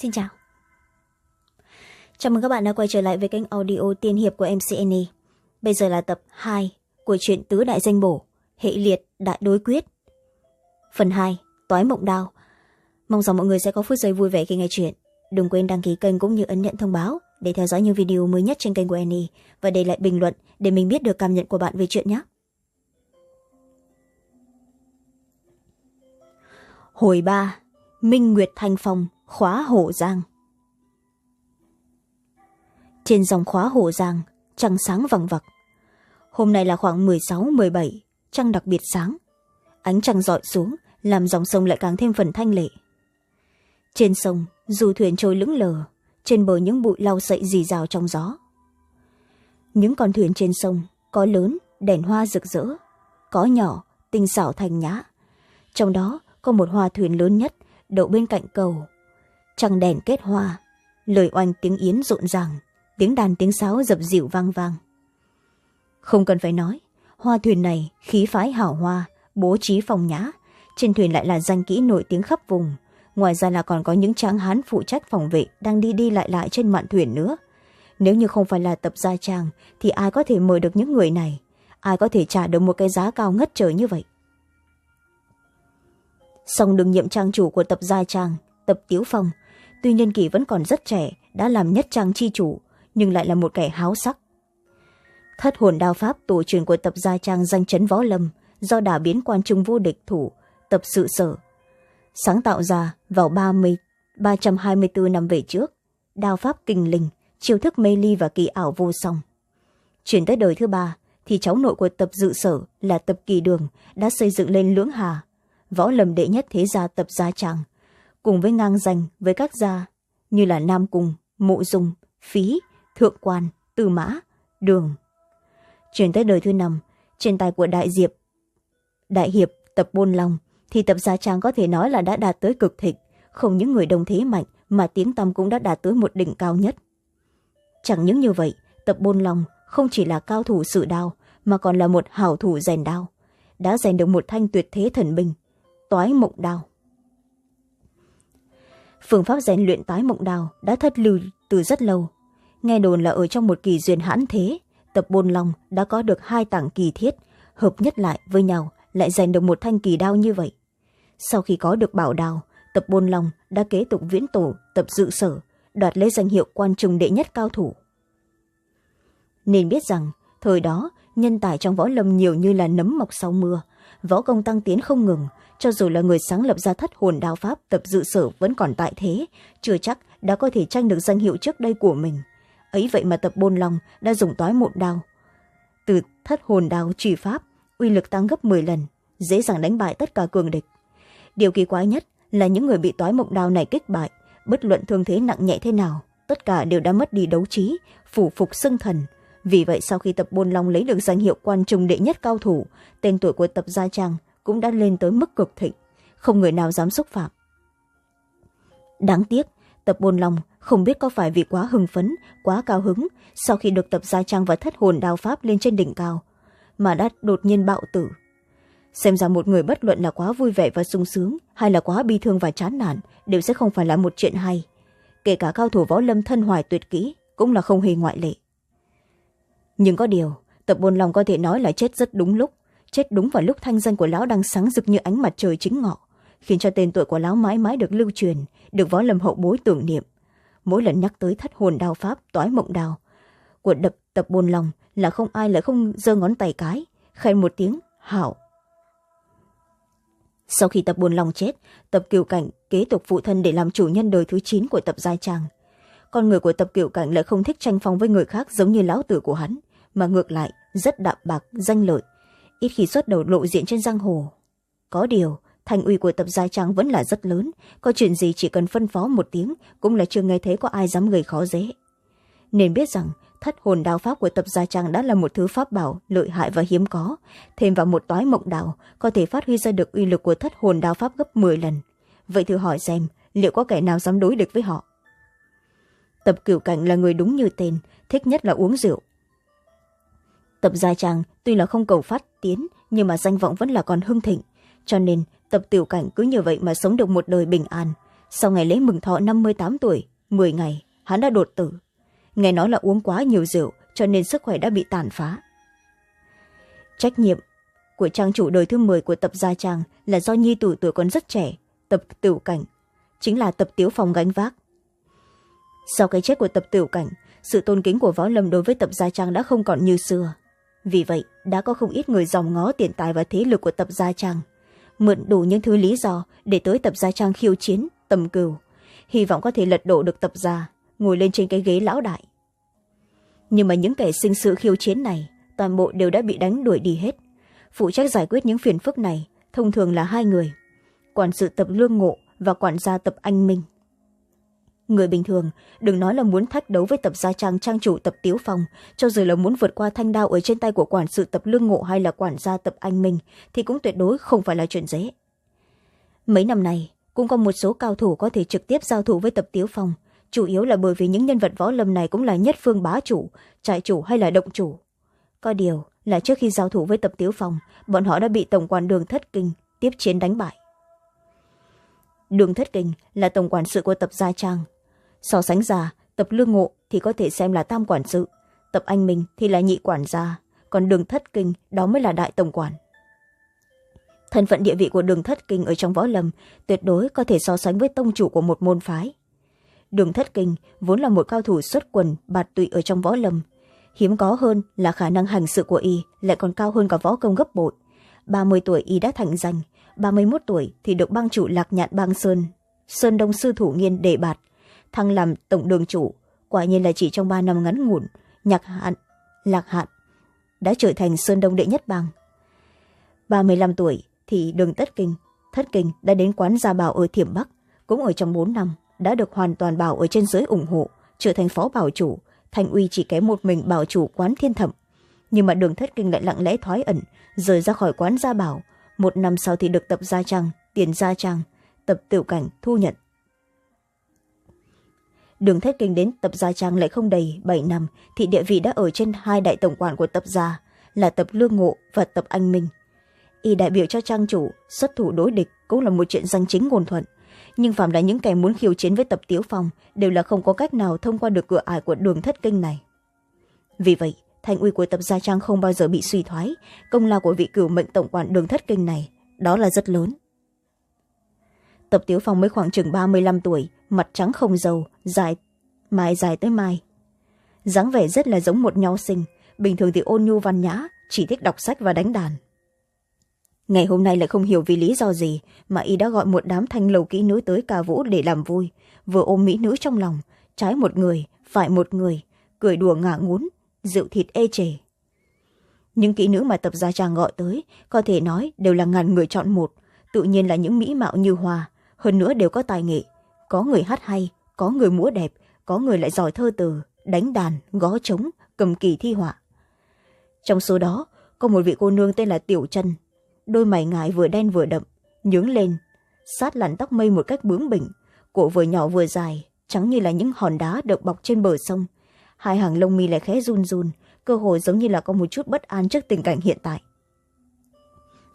xin chào. Chào mừng các bạn đã quay trở lại với kênh audio tiên hiệp của mcne bây giờ là tập hai của truyện tứ đại danh bổ, hệ liệt đại đối quyết. Phần hai, toái mộng đao. Mong rằng mọi người sẽ có phút giây vui vẻ khi nghe chuyện. Đừng quên đăng ký kênh cũng như ấn nhận thông báo để theo dõi những video mới nhất trên kênh của annie và để lại bình luận để mình biết được cảm nhận của bạn về chuyện nhé. Hồi ba, minh nguyệt thanh phong khóa hổ giang. Trên dòng khóa hổ giang, trăng sáng vằng vặc. Hôm nay là khoảng m sáu m bảy, trăng đặc biệt sáng. Ánh trăng rọi xuống, làm dòng sông lại càng thêm phần thanh lệ. Trên sông dù thuyền trôi lững lờ, trên bờ những bụi lau sậy rì rào trong gió. Những con thuyền trên sông, có lớn, đèn hoa rực rỡ, có nhỏ, tinh xảo thành nhã. Trong đó, có một hoa thuyền lớn nhất, đậu bên cạnh cầu trăng đèn kết hoa, lời oanh tiếng yến rộn ràng, tiếng đàn tiếng sáo dập dịu vang vang. Không cần phải nói, hoa thuyền này khí phái hảo hoa, bố trí phòng nhã, trên thuyền lại là danh kỹ nổi tiếng khắp vùng. Ngoài ra là còn có những tráng hán phụ trách phòng vệ đang đi đi lại lại trên mạn thuyền nữa. Nếu như không phải là tập gia trang thì ai có thể mời được những người này? Ai có thể trả được một cái giá cao ngất trời như vậy? Song đương nhiệm trang chủ của tập gia trang tập tiếu phong tuy nhân kỳ vẫn còn rất trẻ, đã làm nhất trang chi chủ, nhưng lại là một kẻ háo sắc. Thất hồn đao pháp tổ truyền của tập gia trang danh chấn võ lâm, do đả biến quan trung vô địch thủ, tập sự sở. Sáng tạo ra vào ba mươi, ba trăm hai mươi bốn năm về trước, đao pháp kinh linh, chiêu thức mê ly và kỳ ảo vô song. Chuyển tới đời thứ ba, thì cháu nội của tập dự sở là tập kỳ đường đã xây dựng lên lưỡng hà, võ lâm đệ nhất thế gia tập gia trang cùng với ngang danh với các gia, như là nam cung, mộ dung, phí, thượng quan, tư mã, đường. Chuyển tới đời thứ năm, trên tay của đại diệp, đại hiệp, tập bôn long, thì tập gia trang có thể nói là đã đạt tới cực thịnh. Không những người đồng thế mạnh, mà tiếng tăm cũng đã đạt tới một đỉnh cao nhất. Chẳng những như vậy, tập bôn long không chỉ là cao thủ sự đao, mà còn là một hảo thủ rèn đao. Đã rèn được một thanh tuyệt thế thần binh, toái mộng đao phương pháp rèn luyện tái mộng đào đã thất lưu từ rất lâu. Nghe đồn là ở trong một kỳ duyên hãn thế tập bôn long đã có được hai tảng kỳ thiết hợp nhất lại với nhau lại rèn được một thanh kỳ đao như vậy. Sau khi có được bảo đào, tập bôn long đã kế tục viễn tổ tập dự sở đoạt lấy danh hiệu quan trung đệ nhất cao thủ. Nên biết rằng thời đó nhân tài trong võ lâm nhiều như là nấm mọc sau mưa võ công tăng tiến không ngừng cho dù là người sáng lập ra thất hồn đao pháp, tập dự sở vẫn còn tại thế, chưa chắc đã có thể tranh được danh hiệu trước đây của mình. Ấy vậy mà tập bôn long đã dùng toái một đao. Từ thất hồn đao truy pháp, uy lực tăng gấp m lần, dễ dàng đánh bại tất cả cường địch. Điều kỳ quái nhất là những người bị toái mộng đao này kích bại, bất luận thương thế nặng nhẹ thế nào, tất cả đều đã mất đi đấu trí, phủ phục xưng thần. Vì vậy sau khi tập bôn long lấy được danh hiệu quan trung đệ nhất cao thủ, tên tuổi của tập gia trang cũng đã lên tới mức cực thịnh, không người nào dám xúc phạm. Đáng tiếc, tập bôn long không biết có phải vì quá hưng phấn, quá cao hứng sau khi được tập gia trang và thất hồn đao pháp lên trên đỉnh cao mà đã đột nhiên bạo tử. Xem ra một người bất luận là quá vui vẻ và sung sướng hay là quá bi thương và chán nản đều sẽ không phải là một chuyện hay. Kể cả cao thủ võ lâm thân hoài tuyệt kỹ cũng là không hề ngoại lệ. Nhưng có điều, tập bồn lòng có thể nói là chết rất đúng lúc chết đúng vào lúc thanh danh của lão đang sáng rực như ánh mặt trời chính ngọ, khiến cho tên tuổi của lão mãi mãi được lưu truyền, được võ lâm hậu bối tưởng niệm. Mỗi lần nhắc tới thất hồn đao pháp, toái mộng đào của đập tập bồn lòng là không ai lại không giơ ngón tay cái, khen một tiếng, hảo. Sau khi tập buồn lòng chết, tập kiều cảnh kế tục phụ thân để làm chủ nhân đời thứ chín của tập giai trang con người của tập kiều cảnh lại không thích tranh phong với người khác giống như lão tử của hắn, mà ngược lại, rất đạm bạc, danh lợi ít khi xuất đầu lộ diện trên giang hồ. Có điều, thành uy của tập gia trang vẫn là rất lớn. Có chuyện gì chỉ cần phân phó một tiếng, cũng là chưa nghe thấy có ai dám gây khó dễ. Nên biết rằng, thất hồn đao pháp của tập gia trang đã là một thứ pháp bảo, lợi hại và hiếm có. Thêm vào một toái mộng đạo có thể phát huy ra được uy lực của thất hồn đao pháp gấp m lần. Vậy thử hỏi xem, liệu có kẻ nào dám đối địch với họ? Tập cửu cảnh là người đúng như tên, thích nhất là uống rượu tập gia trang tuy là không cầu phát tiến, nhưng mà danh vọng vẫn là còn hưng thịnh. Cho nên, tập tiểu cảnh cứ như vậy mà sống được một đời bình an. Sau ngày lễ mừng thọ năm mươi tám tuổi m ngày, hắn đã đột tử. Nghe nói là uống quá nhiều rượu, cho nên sức khỏe đã bị tàn phá. Trách nhiệm của trang chủ đời thứ m của tập gia trang là do nhi tử tuổi còn rất trẻ, tập Tiểu cảnh, chính là tập tiếu phòng gánh vác. Sau cái chết của tập Tiểu cảnh, sự tôn kính của võ lâm đối với tập gia trang đã không còn như xưa vì vậy, đã có không ít người dòng ngó tiền tài và thế lực của tập gia trang, mượn đủ những thứ lý do để tới tập gia trang khiêu chiến, tầm cừu. Hy vọng có thể lật đổ được tập gia, ngồi lên trên cái ghế lão đại. Nhưng mà những kẻ sinh sự khiêu chiến này, toàn bộ đều đã bị đánh đuổi đi hết. Phụ trách giải quyết những phiền phức này, thông thường là hai người, quản sự tập lương ngộ và quản gia tập anh minh người bình thường, đừng nói là muốn thách đấu với tập gia trang trang chủ tập tiếu phong, cho dù là muốn vượt qua thanh đao ở trên tay của quản sự tập lương ngộ hay là quản gia tập anh minh, thì cũng tuyệt đối không phải là chuyện dễ. Mấy năm nay, cũng có một số cao thủ có thể trực tiếp giao thủ với tập tiếu phong, chủ yếu là bởi vì những nhân vật võ lâm này cũng là nhất phương bá chủ, trại chủ hay là động chủ. Có điều là trước khi giao thủ với tập tiếu phong, bọn họ đã bị tổng quản đường thất kinh tiếp chiến đánh bại. Đường thất kinh là tổng quản sự của tập gia trang so sánh ra, tập lương ngộ thì có thể xem là tam quản sự, tập anh minh thì là nhị quản gia, còn đường thất kinh đó mới là đại tổng quản. Thân phận địa vị của đường thất kinh ở trong võ lâm tuyệt đối có thể so sánh với tông chủ của một môn phái. Đường thất kinh vốn là một cao thủ xuất quần, bạt tụy ở trong võ lâm. Hiếm có hơn là khả năng hành sự của y lại còn cao hơn cả võ công gấp bội. Ba mươi tuổi y đã thành danh, ba mươi một tuổi thì được bang chủ lạc nhạn bang sơn sơn đông sư thủ nghiên đề bạt thăng làm tổng đường chủ. Quả nhiên là chỉ trong ba năm ngắn ngủn, nhạc hạn, lạc hạn đã trở thành sơn đông đệ nhất bang. Ba mươi năm tuổi thì đường tất kinh, thất kinh đã đến quán gia bảo ở thiểm bắc, cũng ở trong bốn năm đã được hoàn toàn bảo ở trên dưới ủng hộ, trở thành phó bảo chủ, thành uy chỉ kém một mình bảo chủ quán thiên thẩm. Nhưng mà đường thất kinh lại lặng lẽ thoái ẩn, rời ra khỏi quán gia bảo. Một năm sau thì được tập gia trang, tiền gia trang, tập tiểu cảnh thu nhận đường thất kinh đến tập gia trang lại không đầy bảy năm, thì địa vị đã ở trên hai đại tổng quản của tập gia là tập lương ngộ và tập anh minh. Y đại biểu cho trang chủ, xuất thủ đối địch cũng là một chuyện danh chính ngôn thuận. Nhưng phạm là những kẻ muốn khiêu chiến với tập tiếu phong đều là không có cách nào thông qua được cửa ải của đường thất kinh này. Vì vậy, thành uy của tập gia trang không bao giờ bị suy thoái, công lao của vị cửu mệnh tổng quản đường thất kinh này đó là rất lớn. Tập tiếu phong mới khoảng chừng ba mươi năm tuổi mặt trắng không dầu, dài, mái dài tới mai. Dáng vẻ rất là giống một nho sinh, bình thường thì ôn nhu văn nhã, chỉ thích đọc sách và đánh đàn. Ngày hôm nay lại không hiểu vì lý do gì mà y đã gọi một đám thanh lầu kỹ nữ tới ca vũ để làm vui, vừa ôm mỹ nữ trong lòng, trái một người, phải một người, cười đùa ngả ngún, rượu thịt ê chề. Những kỹ nữ mà tập gia trang gọi tới, có thể nói đều là ngàn người chọn một, tự nhiên là những mỹ mạo như hoa, hơn nữa đều có tài nghệ có người hát hay, có người múa đẹp, có người lại giỏi thơ từ, đánh đàn gó trống, cầm kỳ thi họa. Trong số đó, có một vị cô nương tên là tiểu Trân. đôi mày ngài vừa đen vừa đậm, nhướng lên, sát lặn tóc mây một cách bướng bỉnh, cổ vừa nhỏ vừa dài, trắng như là những hòn đá được bọc trên bờ sông. Hai hàng lông mi lại khẽ run run, cơ hồ giống như là có một chút bất an trước tình cảnh hiện tại.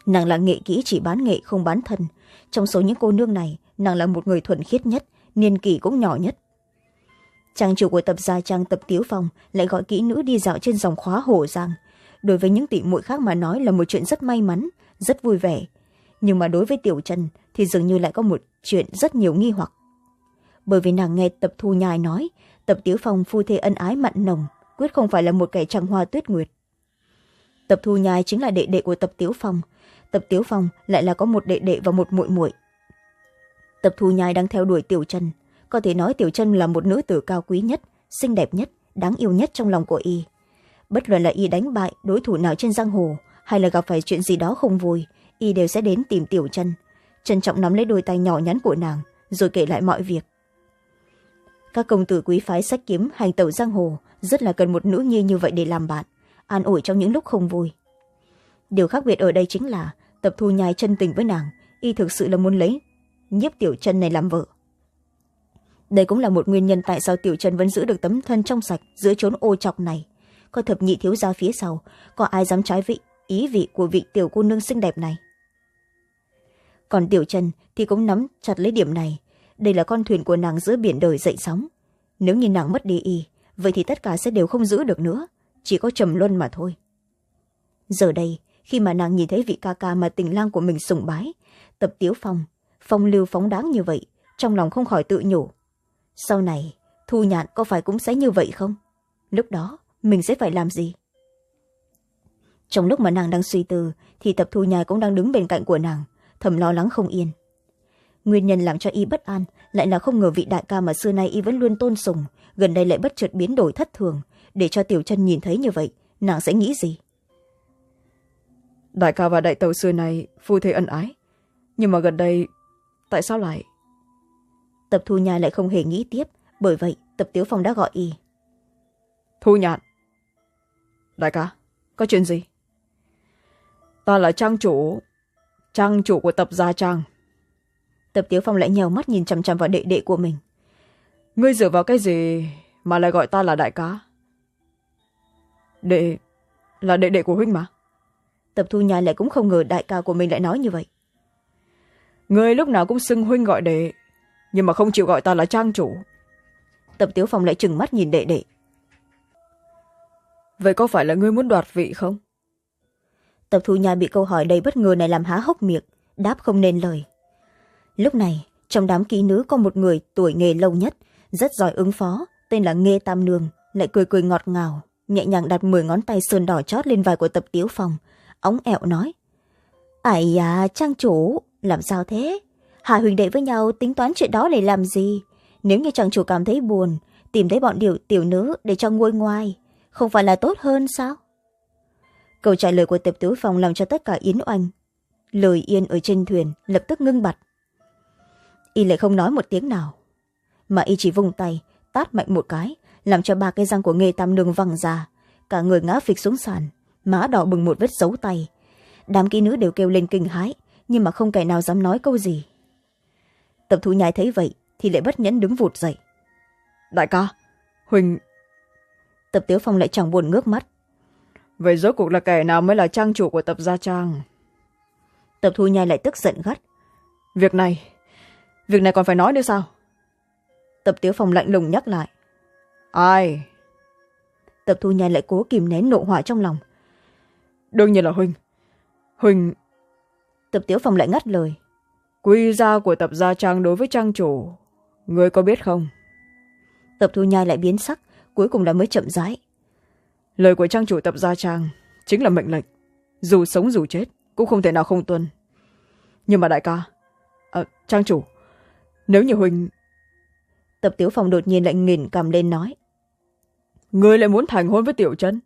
Nàng là nghệ kỹ chỉ bán nghệ không bán thân trong số những cô nương này nàng là một người thuần khiết nhất, niên kỷ cũng nhỏ nhất. Trang chủ của tập gia trang tập tiếu phong lại gọi kỹ nữ đi dạo trên dòng khóa hồ giang. Đối với những tỷ muội khác mà nói là một chuyện rất may mắn, rất vui vẻ. Nhưng mà đối với tiểu trần thì dường như lại có một chuyện rất nhiều nghi hoặc. Bởi vì nàng nghe tập thu nhai nói, tập tiếu phong phu thê ân ái mặn nồng, quyết không phải là một kẻ trăng hoa tuyết nguyệt. Tập thu nhai chính là đệ đệ của tập tiếu phong, tập tiếu phong lại là có một đệ đệ và một muội muội tập thu nhai đang theo đuổi tiểu chân có thể nói tiểu chân là một nữ tử cao quý nhất, xinh đẹp nhất, đáng yêu nhất trong lòng của y. Bất luận là y đánh bại đối thủ nào trên giang hồ, hay là gặp phải chuyện gì đó không vui, y đều sẽ đến tìm tiểu chân trân trọng nắm lấy đôi tay nhỏ nhắn của nàng, rồi kể lại mọi việc. Các công tử quý phái sách kiếm, hành tẩu giang hồ, rất là cần một nữ nhi như vậy để làm bạn, an ủi trong những lúc không vui. Điều khác biệt ở đây chính là, tập thu nhai chân tình với nàng, y thực sự là muốn lấy nhiếp tiểu chân này làm vợ. Đây cũng là một nguyên nhân tại sao tiểu chân vẫn giữ được tấm thân trong sạch giữa chốn ô chọc này. Có thập nhị thiếu gia phía sau, có ai dám trái vị, ý vị của vị tiểu cô nương xinh đẹp này? Còn tiểu chân thì cũng nắm chặt lấy điểm này. Đây là con thuyền của nàng giữa biển đời dậy sóng. Nếu như nàng mất đi y, vậy thì tất cả sẽ đều không giữ được nữa. Chỉ có trầm luân mà thôi. Giờ đây, khi mà nàng nhìn thấy vị ca ca mà tình lang của mình sùng bái, tập tiếu phong phong lưu phóng đáng như vậy, trong lòng không khỏi tự nhủ. Sau này, thu nhạn có phải cũng sẽ như vậy không? Lúc đó, mình sẽ phải làm gì? Trong lúc mà nàng đang suy tư, thì tập thu nhai cũng đang đứng bên cạnh của nàng, thầm lo lắng không yên. Nguyên nhân làm cho y bất an lại là không ngờ vị đại ca mà xưa nay y vẫn luôn tôn sùng, gần đây lại bất chợt biến đổi thất thường. Để cho tiểu chân nhìn thấy như vậy, nàng sẽ nghĩ gì? Đại ca và đại tàu xưa nay phu thê ân ái, nhưng mà gần đây tại sao lại? Tập thu nhai lại không hề nghĩ tiếp bởi vậy tập tiếu phong đã gọi y. Thu nhạn đại ca có chuyện gì? Ta là trang chủ trang chủ của tập gia trang. Tập tiếu phong lại nhèo mắt nhìn chằm chằm vào đệ đệ của mình. Ngươi dựa vào cái gì mà lại gọi ta là đại ca? Đệ là đệ đệ của huynh mà. Tập thu nhai lại cũng không ngờ đại ca của mình lại nói như vậy ngươi lúc nào cũng xưng huynh gọi đệ nhưng mà không chịu gọi ta là trang chủ. Tập tiếu phong lại trừng mắt nhìn đệ đệ. Vậy có phải là ngươi muốn đoạt vị không? Tập thu nhai bị câu hỏi đầy bất ngờ này làm há hốc miệng đáp không nên lời. Lúc này trong đám kỹ nữ có một người tuổi nghề lâu nhất rất giỏi ứng phó tên là nghê tam nương lại cười cười ngọt ngào nhẹ nhàng đặt mười ngón tay sơn đỏ chót lên vai của tập tiếu phong ống ẹo nói ải à trang chủ làm sao thế? Hai huynh đệ với nhau tính toán chuyện đó để làm gì? Nếu như chàng chủ cảm thấy buồn, tìm thấy bọn điều tiểu nữ để cho nguôi ngoài không phải là tốt hơn sao? Câu trả lời của tập tứ phòng làm cho tất cả yến oanh, lời yên ở trên thuyền lập tức ngưng bặt. Y lại không nói một tiếng nào, mà y chỉ vung tay, tát mạnh một cái, làm cho ba cái răng của nghề tam nương văng ra, cả người ngã phịch xuống sàn, má đỏ bừng một vết dấu tay. Đám kỹ nữ đều kêu lên kinh hãi nhưng mà không kẻ nào dám nói câu gì. Tập thú nhai thấy vậy thì lại bất nhẫn đứng vụt dậy. Đại ca huỳnh. Tập tiếu phong lại chẳng buồn ngước mắt. Vậy rốt cuộc là kẻ nào mới là trang chủ của tập gia trang? Tập thu nhai lại tức giận gắt. Việc này việc này còn phải nói nữa sao? Tập tiếu phong lạnh lùng nhắc lại. Ai? Tập thu nhai lại cố kìm nén nộ hỏa trong lòng. Đương nhiên là huynh huynh tập tiếu phong lại ngắt lời. Quy gia của tập gia trang đối với trang chủ ngươi có biết không? Tập thu nhai lại biến sắc cuối cùng là mới chậm rãi. Lời của trang chủ tập gia trang chính là mệnh lệnh. Dù sống dù chết cũng không thể nào không tuân. Nhưng mà đại ca à, trang chủ nếu như huỳnh tập tiếu phòng đột nhiên lại nghìn cầm lên nói. Người lại muốn thành hôn với tiểu chân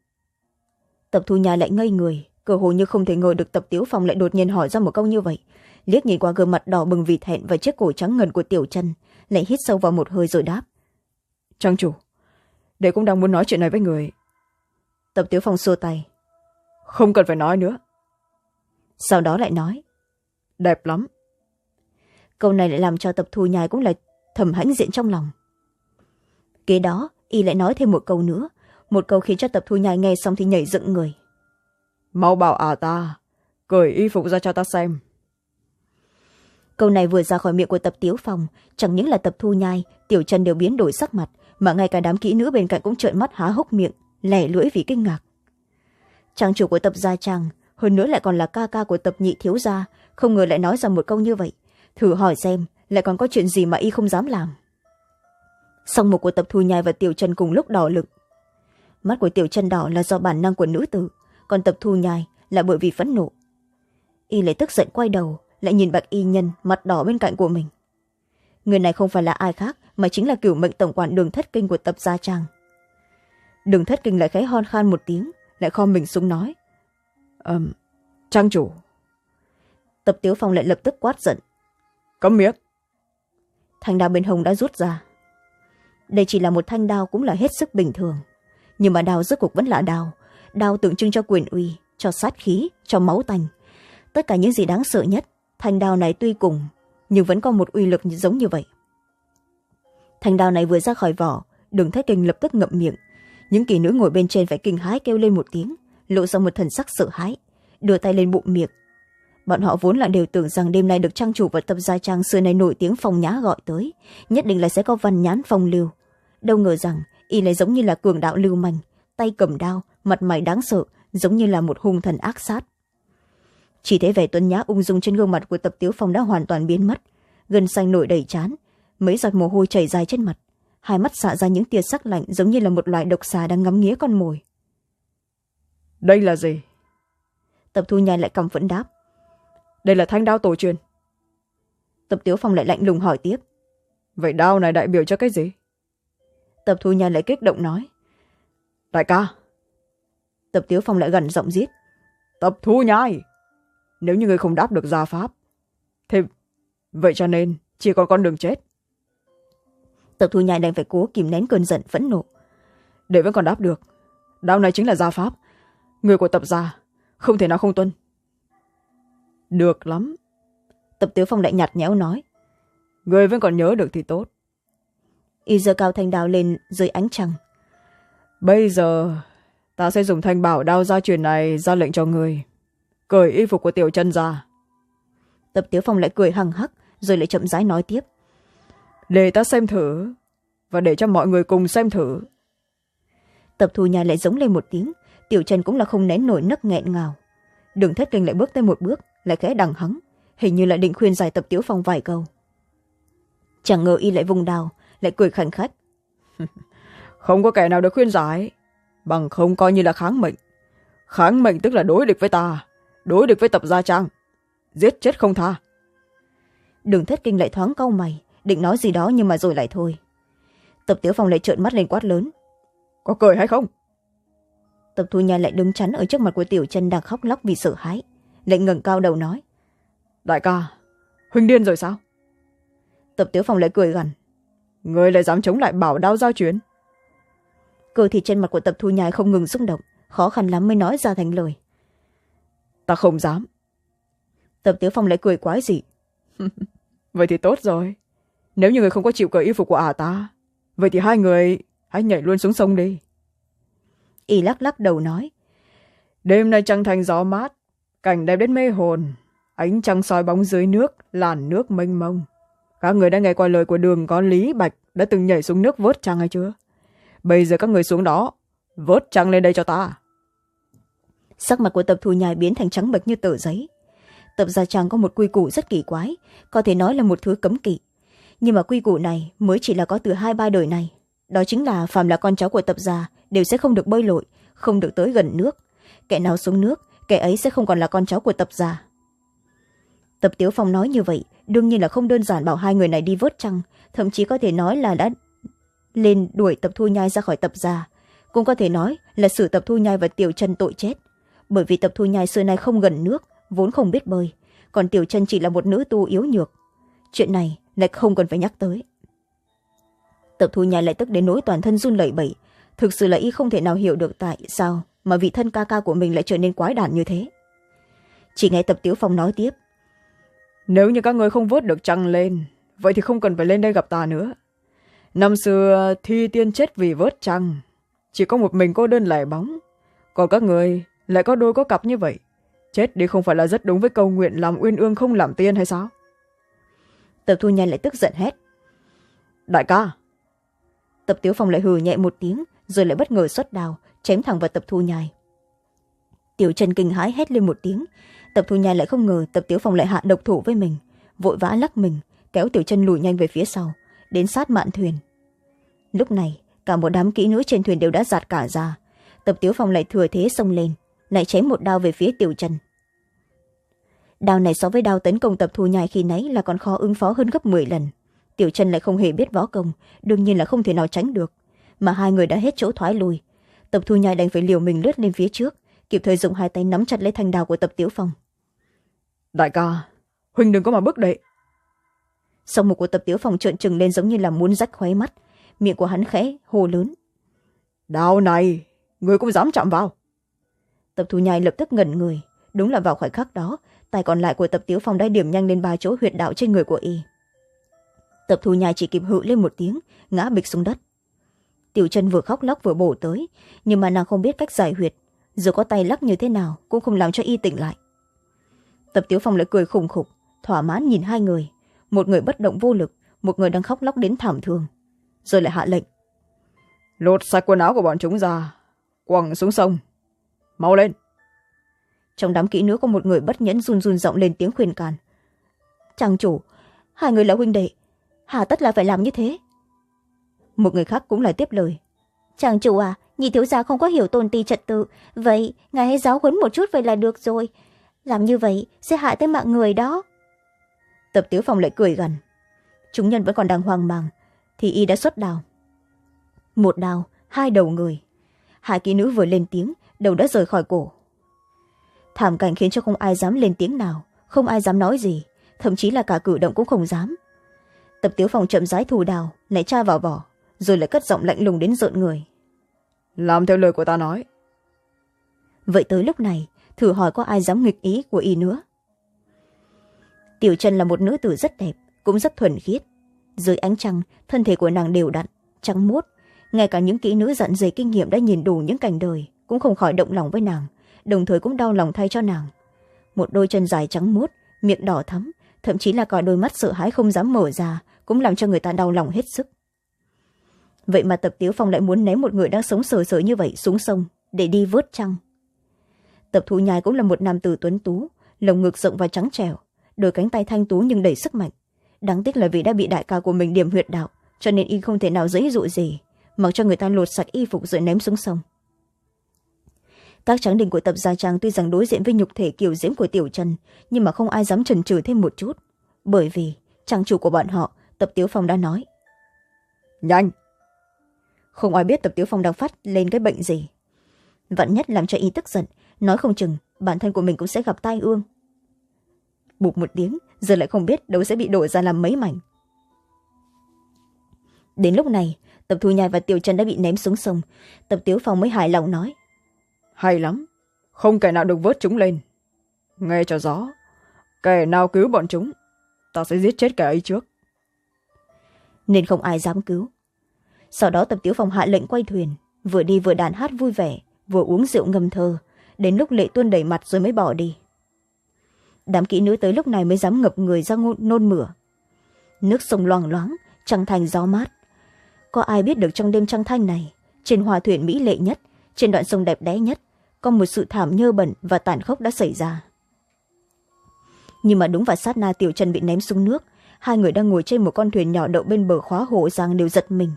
tập thu nhà lại ngây người cơ hồ như không thể ngờ được tập tiếu phòng lại đột nhiên hỏi ra một câu như vậy. Liếc nhìn qua gương mặt đỏ bừng vì thẹn và chiếc cổ trắng ngần của tiểu chân lại hít sâu vào một hơi rồi đáp. Trang chủ đệ cũng đang muốn nói chuyện này với người. Tập tiếu phong xua tay. Không cần phải nói nữa. Sau đó lại nói. Đẹp lắm. Câu này lại làm cho tập thu nhai cũng là thầm hãnh diện trong lòng. Kế đó y lại nói thêm một câu nữa một câu khiến cho tập thu nhai nghe xong thì nhảy dựng người mau bảo à ta, cởi y phục ra cho ta xem. Câu này vừa ra khỏi miệng của tập tiếu phong chẳng những là tập thu nhai, tiểu chân đều biến đổi sắc mặt, mà ngay cả đám kỹ nữ bên cạnh cũng trợn mắt há hốc miệng, lẻ lưỡi vì kinh ngạc. Trang chủ của tập gia trang, hơn nữa lại còn là ca ca của tập nhị thiếu gia, không ngờ lại nói ra một câu như vậy. Thử hỏi xem, lại còn có chuyện gì mà y không dám làm? Song mục của tập thu nhai và tiểu chân cùng lúc đỏ lực. Mắt của tiểu chân đỏ là do bản năng của nữ tử còn tập thu nhai là bởi vì phẫn nộ. Y lại tức giận quay đầu lại nhìn bạch y nhân mặt đỏ bên cạnh của mình. Người này không phải là ai khác mà chính là cửu mệnh tổng quản đường thất kinh của tập gia trang. Đường thất kinh lại khẽ hon khan một tiếng lại kho mình xuống nói um, trang chủ. Tập tiếu phong lại lập tức quát giận. Cấm miệng. Thanh đao bên hông đã rút ra. Đây chỉ là một thanh đao cũng là hết sức bình thường nhưng mà đao rốt cuộc vẫn là đao đao tượng trưng cho quyền uy, cho sát khí, cho máu tanh. Tất cả những gì đáng sợ nhất, thanh đao này tuy cùng, nhưng vẫn có một uy lực giống như vậy. Thanh đao này vừa ra khỏi vỏ, đường thất kinh lập tức ngậm miệng. Những kỳ nữ ngồi bên trên phải kinh hái kêu lên một tiếng, lộ ra một thần sắc sợ hãi, đưa tay lên bụng miệng. Bọn họ vốn là đều tưởng rằng đêm nay được trang chủ và tập gia trang xưa nay nổi tiếng phong nhã gọi tới, nhất định là sẽ có văn nhán phong lưu. Đâu ngờ rằng, y lại giống như là cường đạo lưu manh tay cầm đao mặt mày đáng sợ giống như là một hung thần ác sát. Chỉ thấy vẻ tuấn nhã ung dung trên gương mặt của tập tiếu phong đã hoàn toàn biến mất gân xanh nổi đầy chán mấy giọt mồ hôi chảy dài trên mặt hai mắt xạ ra những tia sắc lạnh giống như là một loài độc xà đang ngắm nghía con mồi. Đây là gì? Tập thu nhai lại cầm vẫn đáp. Đây là thanh đao tổ truyền. Tập tiếu phong lại lạnh lùng hỏi tiếp. Vậy đao này đại biểu cho cái gì? Tập thu nhai lại kích động nói đại ca. Tập tiếu phong lại gần giọng giết. Tập thu nhai. Nếu như người không đáp được gia pháp thì vậy cho nên chỉ còn con đường chết. Tập thu nhai đành phải cố kìm nén cơn giận phẫn nộ. Để vẫn còn đáp được đao này chính là gia pháp. Người của tập gia không thể nào không tuân. Được lắm. Tập tiếu phong lại nhạt nhẽo nói. Người vẫn còn nhớ được thì tốt. Y giơ cao thanh đao lên dưới ánh trăng bây giờ ta sẽ dùng thanh bảo đao gia truyền này ra lệnh cho người cởi y phục của tiểu chân ra. Tập tiếu phong lại cười hằng hắc rồi lại chậm rãi nói tiếp. Để ta xem thử và để cho mọi người cùng xem thử. Tập thù nhà lại giống lên một tiếng tiểu chân cũng là không nén nổi nấc nghẹn ngào. Đường thất kinh lại bước tới một bước lại khẽ đằng hắng hình như là định khuyên giải tập tiếu phong vài câu. Chẳng ngờ y lại vùng đào lại cười khảnh khách không có kẻ nào được khuyên giải. Bằng không coi như là kháng mệnh. Kháng mệnh tức là đối địch với ta. Đối địch với tập gia trang. Giết chết không tha. Đường thất kinh lại thoáng cau mày định nói gì đó nhưng mà rồi lại thôi. Tập tiếu phong lại trợn mắt lên quát lớn. Có cười hay không? Tập thu nha lại đứng chắn ở trước mặt của tiểu chân đang khóc lóc vì sợ hãi. Lại ngẩng cao đầu nói. Đại ca huynh điên rồi sao? Tập tiếu phong lại cười gằn. Người lại dám chống lại bảo đao giao chuyến cơ thì trên mặt của tập thu nhai không ngừng xung động khó khăn lắm mới nói ra thành lời. Ta không dám. Tập tiếu phong lại cười quái dị. Vậy thì tốt rồi. Nếu như người không có chịu cởi y phục của ả ta vậy thì hai người hãy nhảy luôn xuống sông đi. Y lắc lắc đầu nói. Đêm nay trăng thành gió mát cảnh đẹp đến mê hồn. Ánh trăng soi bóng dưới nước làn nước mênh mông. Các người đã nghe qua lời của đường có lý bạch đã từng nhảy xuống nước vớt trăng hay chưa bây giờ các người xuống đó, vớt trăng lên đây cho ta. Sắc mặt của tập thù nhài biến thành trắng bệch như tờ giấy. Tập gia trang có một quy củ rất kỳ quái, có thể nói là một thứ cấm kỵ. Nhưng mà quy củ này mới chỉ là có từ hai ba đời này. Đó chính là phàm là con cháu của tập gia đều sẽ không được bơi lội, không được tới gần nước. Kẻ nào xuống nước, kẻ ấy sẽ không còn là con cháu của tập gia. Tập tiếu phong nói như vậy, đương nhiên là không đơn giản bảo hai người này đi vớt trăng, thậm chí có thể nói là đã lên đuổi tập thu nhai ra khỏi tập gia cũng có thể nói là xử tập thu nhai và tiểu chân tội chết. Bởi vì tập thu nhai xưa nay không gần nước, vốn không biết bơi. Còn tiểu chân chỉ là một nữ tu yếu nhược. Chuyện này lại không cần phải nhắc tới. Tập thu nhai lại tức đến nỗi toàn thân run lẩy bẩy. Thực sự là y không thể nào hiểu được tại sao mà vị thân ca ca của mình lại trở nên quái đản như thế. Chỉ nghe tập tiếu phong nói tiếp. Nếu như các người không vớt được trăng lên, vậy thì không cần phải lên đây gặp ta nữa năm xưa thi tiên chết vì vớt trăng. Chỉ có một mình cô đơn lẻ bóng. Còn các người lại có đôi có cặp như vậy. Chết đi không phải là rất đúng với câu nguyện làm uyên ương không làm tiên hay sao? Tập thu nhan lại tức giận hét. Đại ca! Tập tiếu phong lại hừ nhẹ một tiếng rồi lại bất ngờ xuất đào chém thẳng vào tập thu nhai. Tiểu trần kinh hãi hét lên một tiếng. Tập thu nhai lại không ngờ tập tiếu phong lại hạ độc thủ với mình vội vã lắc mình kéo tiểu chân lùi nhanh về phía sau đến sát mạn thuyền. Lúc này, cả một đám kỹ nữ trên thuyền đều đã giạt cả ra. Tập tiếu phong lại thừa thế xông lên, lại chém một đao về phía tiểu Trần. đao này so với đao tấn công tập thu nhai khi nấy là còn khó ứng phó hơn gấp m lần. Tiểu Trần lại không hề biết võ công, đương nhiên là không thể nào tránh được. Mà hai người đã hết chỗ thoái lui. Tập thu nhai đành phải liều mình lướt lên phía trước, kịp thời dùng hai tay nắm chặt lấy thanh đao của tập tiểu phong đại ca, huynh đừng có mà bước đệ song mục của tập tiểu phong trợn trừng lên giống như là muốn rách khóe mắt. Miệng của hắn khẽ hô lớn. Đao này người cũng dám chạm vào. Tập thu nhai lập tức ngẩn người. Đúng là vào khoảnh khắc đó tay còn lại của tập tiểu phong đã điểm nhanh lên ba chỗ huyệt đạo trên người của y. Tập thu nhai chỉ kịp hự lên một tiếng ngã bịch xuống đất. Tiểu chân vừa khóc lóc vừa bổ tới nhưng mà nàng không biết cách giải huyệt. Dù có tay lắc như thế nào cũng không làm cho y tỉnh lại. Tập tiếu phong lại cười khùng khục thỏa mãn nhìn hai người một người bất động vô lực một người đang khóc lóc đến thảm thương. Rồi lại hạ lệnh. Lột sạch quần áo của bọn chúng ra quẳng xuống sông. Mau lên. Trong đám kỹ nữ có một người bất nhẫn run run giọng lên tiếng khuyên can. Chàng chủ hai người là huynh đệ hà tất là phải làm như thế. Một người khác cũng lại tiếp lời. Chàng chủ à nhị thiếu gia không có hiểu tôn ti trật tự vậy ngài hãy giáo huấn một chút vậy là được rồi. Làm như vậy sẽ hại tới mạng người đó tập tiếu phong lại cười gần. Chúng nhân vẫn còn đang hoang mang thì y đã xuất đào một đào hai đầu người. Hai kỹ nữ vừa lên tiếng đầu đã rời khỏi cổ. Thảm cảnh khiến cho không ai dám lên tiếng nào không ai dám nói gì thậm chí là cả cử động cũng không dám. Tập tiếu phòng chậm rãi thù đào lại tra vào vỏ rồi lại cất giọng lạnh lùng đến rợn người. Làm theo lời của ta nói. Vậy tới lúc này thử hỏi có ai dám nghịch ý của y nữa tiểu trần là một nữ tử rất đẹp, cũng rất thuần khiết. Dưới ánh trăng, thân thể của nàng đều đặn, trắng muốt. Ngay cả những kỹ nữ dặn dày kinh nghiệm đã nhìn đủ những cảnh đời, cũng không khỏi động lòng với nàng, đồng thời cũng đau lòng thay cho nàng. Một đôi chân dài trắng muốt, miệng đỏ thắm, thậm chí là cả đôi mắt sợ hãi không dám mở ra, cũng làm cho người ta đau lòng hết sức. Vậy mà tập tiếu phong lại muốn ném một người đang sống sờ sờ như vậy xuống sông để đi vớt trăng. Tập thú nhai cũng là một nam tử tuấn tú, lồng ngực rộng và trắng trẻo đôi cánh tay thanh tú nhưng đầy sức mạnh. Đáng tiếc là vì đã bị đại ca của mình điểm huyệt đạo cho nên y không thể nào dễ dụ gì mặc cho người ta lột sạch y phục rồi ném xuống sông. Các tráng đình của tập gia trang tuy rằng đối diện với nhục thể kiều diễm của tiểu trần nhưng mà không ai dám trần trừ thêm một chút. Bởi vì trang chủ của bọn họ tập tiếu phong đã nói. Nhanh! Không ai biết tập tiếu phong đang phát lên cái bệnh gì. Vạn nhất làm cho y tức giận nói không chừng bản thân của mình cũng sẽ gặp tai ương bụp một tiếng giờ lại không biết đâu sẽ bị đổ ra làm mấy mảnh. Đến lúc này tập thu nhai và tiểu trần đã bị ném xuống sông. Tập tiếu phong mới hài lòng nói. Hay lắm không kẻ nào được vớt chúng lên. Nghe cho rõ kẻ nào cứu bọn chúng ta sẽ giết chết kẻ ấy trước. Nên không ai dám cứu. Sau đó tập tiếu phong hạ lệnh quay thuyền vừa đi vừa đàn hát vui vẻ vừa uống rượu ngâm thơ. Đến lúc lệ tuôn đẩy mặt rồi mới bỏ đi đám kỹ nữ tới lúc này mới dám ngập người ra nôn mửa. Nước sông loang loáng trăng thành gió mát. Có ai biết được trong đêm trăng thanh này trên hòa thuyền mỹ lệ nhất trên đoạn sông đẹp đẽ nhất có một sự thảm nhơ bẩn và tàn khốc đã xảy ra. Nhưng mà đúng vào sát na tiểu trần bị ném xuống nước hai người đang ngồi trên một con thuyền nhỏ đậu bên bờ khóa hộ giang đều giật mình.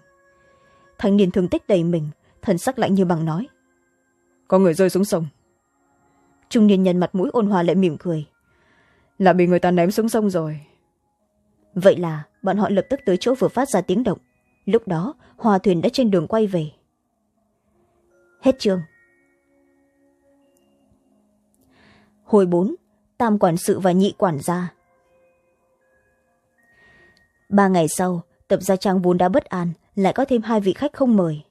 Thanh niên thương tích đầy mình thần sắc lạnh như bằng nói. Có người rơi xuống sông. Trung niên nhân mặt mũi ôn hòa lại mỉm cười là bị người ta ném xuống sông rồi. Vậy là bọn họ lập tức tới chỗ vừa phát ra tiếng động. Lúc đó, hòa thuyền đã trên đường quay về. Hết chương. Hồi bốn, tam quản sự và nhị quản gia. Ba ngày sau, tập gia trang vốn đã bất an, lại có thêm hai vị khách không mời.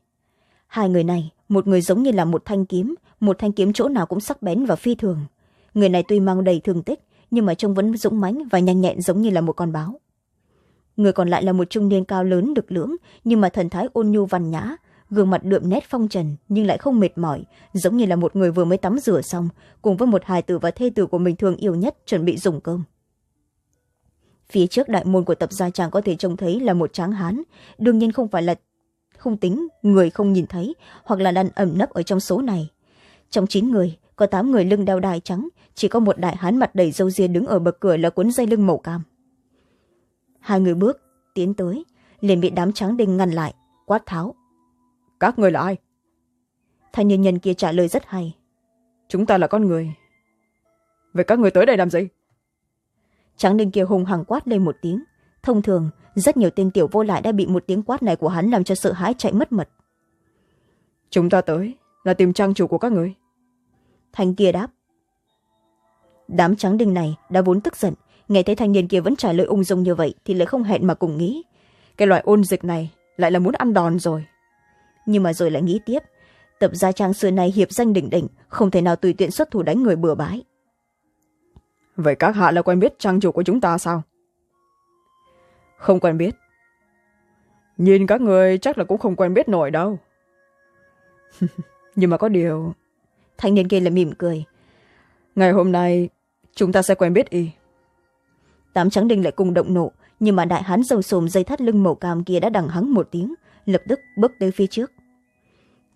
Hai người này, một người giống như là một thanh kiếm, một thanh kiếm chỗ nào cũng sắc bén và phi thường. Người này tuy mang đầy thương tích nhưng mà trông vẫn dũng mãnh và nhanh nhẹn giống như là một con báo. Người còn lại là một trung niên cao lớn được lưỡng, nhưng mà thần thái ôn nhu văn nhã, gương mặt đượm nét phong trần nhưng lại không mệt mỏi, giống như là một người vừa mới tắm rửa xong, cùng với một hài tử và thê tử của mình thường yêu nhất chuẩn bị dùng cơm. Phía trước đại môn của tập gia chàng có thể trông thấy là một tráng hán, đương nhiên không phải là, không tính, người không nhìn thấy, hoặc là đang ẩm nấp ở trong số này. Trong chín người có tám người lưng đeo đai trắng chỉ có một đại hán mặt đầy râu ria đứng ở bậc cửa là cuốn dây lưng màu cam. Hai người bước tiến tới liền bị đám trắng đinh ngăn lại quát tháo. Các người là ai? Thanh niên nhân kia trả lời rất hay. Chúng ta là con người. Vậy các người tới đây làm gì? Tráng đinh kia hùng hằng quát lên một tiếng. Thông thường rất nhiều tên tiểu vô lại đã bị một tiếng quát này của hắn làm cho sợ hãi chạy mất mật. Chúng ta tới là tìm trang chủ của các người thanh kia đáp. Đám trắng đinh này đã vốn tức giận nghe thấy thanh niên kia vẫn trả lời ung dung như vậy thì lại không hẹn mà cùng nghĩ. Cái loại ôn dịch này lại là muốn ăn đòn rồi. Nhưng mà rồi lại nghĩ tiếp tập gia trang xưa này hiệp danh đỉnh đỉnh không thể nào tùy tiện xuất thủ đánh người bừa bãi. Vậy các hạ là quen biết trang chủ của chúng ta sao? Không quen biết. Nhìn các người chắc là cũng không quen biết nổi đâu. Nhưng mà có điều thanh niên kia là mỉm cười. Ngày hôm nay chúng ta sẽ quen biết y. Tám trắng đinh lại cùng động nộ nhưng mà đại hán dầu sồm dây thắt lưng màu cam kia đã đằng hắng một tiếng lập tức bước tới phía trước.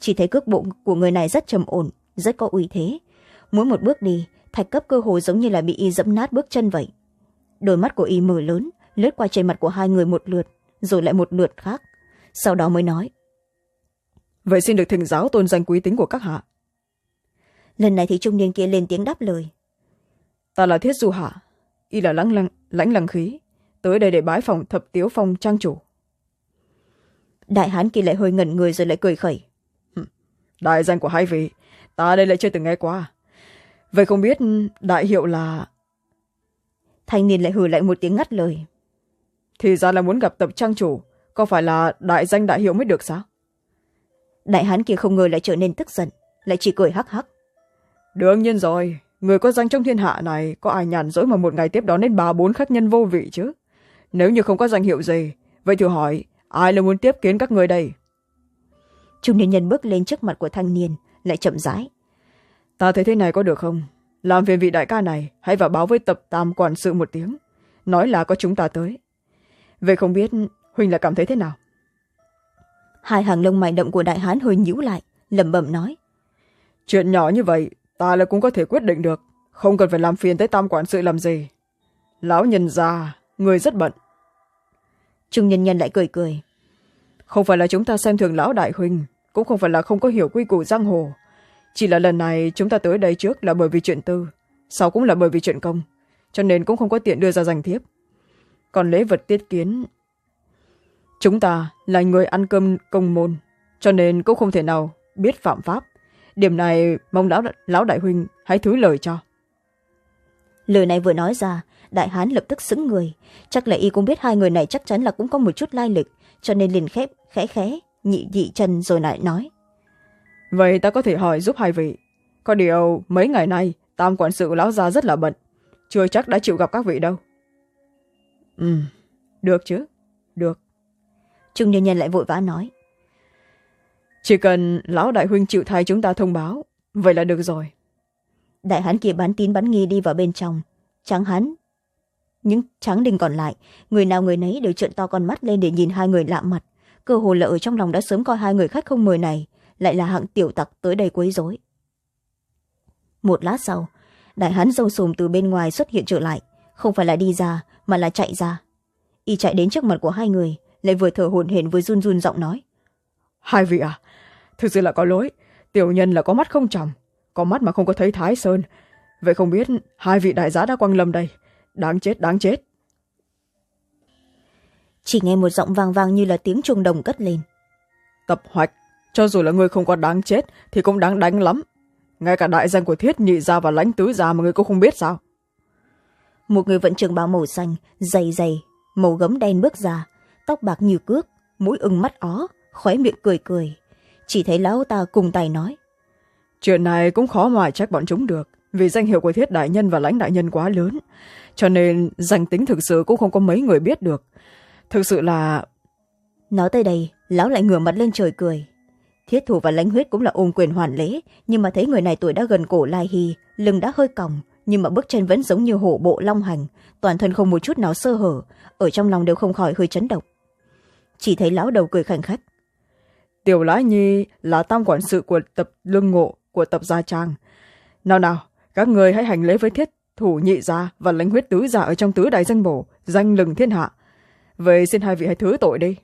Chỉ thấy cước bộ của người này rất trầm ổn rất có uy thế. Mỗi một bước đi thạch cấp cơ hồ giống như là bị y dẫm nát bước chân vậy. Đôi mắt của y mở lớn lướt qua trên mặt của hai người một lượt rồi lại một lượt khác. Sau đó mới nói vậy xin được thỉnh giáo tôn danh quý tính của các hạ lần này thì trung niên kia lên tiếng đáp lời. Ta là thiết du hạ y là lãnh lăng, lãnh lăng khí tới đây để bái phòng thập tiếu phong trang chủ. Đại hán kia lại hơi ngẩn người rồi lại cười khẩy. Đại danh của hai vị ta đây lại chưa từng nghe qua. Vậy không biết đại hiệu là? Thanh niên lại hừ lại một tiếng ngắt lời. Thì ra là muốn gặp tập trang chủ có phải là đại danh đại hiệu mới được sao? Đại hán kia không ngờ lại trở nên tức giận lại chỉ cười hắc hắc đương nhiên rồi. Người có danh trong thiên hạ này có ai nhàn rỗi mà một ngày tiếp đón đến ba bốn khách nhân vô vị chứ? Nếu như không có danh hiệu gì vậy thử hỏi ai là muốn tiếp kiến các người đây? Trung niên nhân bước lên trước mặt của thanh niên lại chậm rãi. Ta thấy thế này có được không? Làm phiền vị đại ca này hãy vào báo với tập tam quản sự một tiếng. Nói là có chúng ta tới. Vậy không biết huỳnh là cảm thấy thế nào? Hai hàng lông mày đậm của đại hán hơi nhíu lại lẩm bẩm nói. Chuyện nhỏ như vậy ta là cũng có thể quyết định được không cần phải làm phiền tới tam quản sự làm gì. Lão nhân già người rất bận. Trung nhân nhân lại cười cười. Không phải là chúng ta xem thường lão đại huynh cũng không phải là không có hiểu quy củ giang hồ. Chỉ là lần này chúng ta tới đây trước là bởi vì chuyện tư sau cũng là bởi vì chuyện công cho nên cũng không có tiện đưa ra danh thiếp. Còn lễ vật tiết kiến. Chúng ta là người ăn cơm công môn cho nên cũng không thể nào biết phạm pháp điểm này mong lão, lão đại huynh hãy thứ lời cho. Lời này vừa nói ra đại hán lập tức xứng người. Chắc là y cũng biết hai người này chắc chắn là cũng có một chút lai lịch cho nên liền khép khẽ khẽ nhị dị chân rồi lại nói. Vậy ta có thể hỏi giúp hai vị. Có điều mấy ngày nay tam quản sự lão gia rất là bận chưa chắc đã chịu gặp các vị đâu. Ừ. Được chứ? Được. Trung nhân nhân lại vội vã nói chỉ cần lão đại huynh chịu thay chúng ta thông báo vậy là được rồi. Đại hán kia bán tín bán nghi đi vào bên trong. Trắng hắn những trắng đình còn lại người nào người nấy đều trợn to con mắt lên để nhìn hai người lạ mặt. Cơ hồ là ở trong lòng đã sớm coi hai người khách không mời này lại là hạng tiểu tặc tới đây quấy rối. Một lát sau đại hán dâu sùm từ bên ngoài xuất hiện trở lại. Không phải là đi ra mà là chạy ra. Y chạy đến trước mặt của hai người lại vừa thở hổn hển với run run giọng nói. Hai vị à thực sự là có lỗi. Tiểu nhân là có mắt không tròng có mắt mà không có thấy thái sơn. Vậy không biết hai vị đại giá đã quăng lâm đây. Đáng chết đáng chết. Chỉ nghe một giọng vang vang như là tiếng trung đồng cất lên. Tập hoạch cho dù là người không có đáng chết thì cũng đáng đánh lắm. Ngay cả đại danh của thiết nhị gia và lãnh tứ gia mà người cũng không biết sao. Một người vận trường bào màu xanh dày dày màu gấm đen bước ra tóc bạc như cước mũi ưng mắt ó khóe miệng cười cười chỉ thấy lão ta cùng tay nói. Chuyện này cũng khó mà trách bọn chúng được vì danh hiệu của thiết đại nhân và lãnh đại nhân quá lớn cho nên danh tính thực sự cũng không có mấy người biết được. Thực sự là nói tới đây lão lại ngửa mặt lên trời cười. Thiết thủ và lãnh huyết cũng là ôm quyền hoàn lễ nhưng mà thấy người này tuổi đã gần cổ lai hy lưng đã hơi còng nhưng mà bước chân vẫn giống như hổ bộ long hành toàn thân không một chút nào sơ hở ở trong lòng đều không khỏi hơi chấn động. Chỉ thấy lão đầu cười khảnh khách tiểu lãi nhi là tam quản sự của tập lương ngộ của tập gia trang. Nào nào, các người hãy hành lễ với thiết thủ nhị gia và lãnh huyết tứ gia ở trong tứ đại danh bổ, danh lừng thiên hạ. Vậy xin hai vị hãy thứ tội đi.